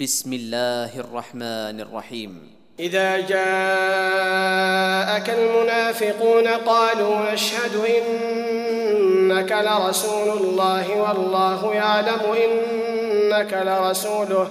بسم الله الرحمن الرحيم. إذا جاءك المنافقون قالوا نشهد إنك لرسول الله والله يعلم إنك لرسوله.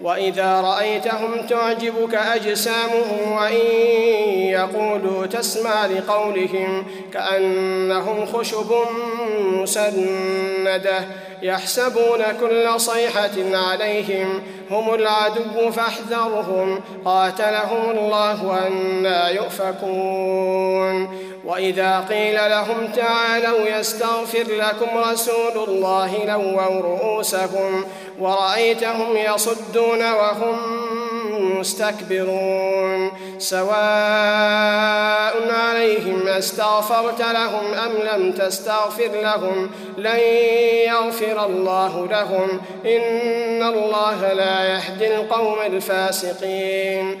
وإذا رأيتهم تعجبك أجسامهم وإن يقولوا تسمع لقولهم كأنهم خشب مسندة يحسبون كل صيحة عليهم هم العدو فاحذرهم قاتلهم الله أنا يؤفكون وإذا قيل لهم تعالوا يستغفر لكم رسول الله لووا رؤوسهم ورأيتهم يصدون وهم مستكبرون. سواء عليهم أستغفرت لهم أم لم تستغفر لهم لن يغفر الله لهم. إن الله لا يهدي القوم الفاسقين.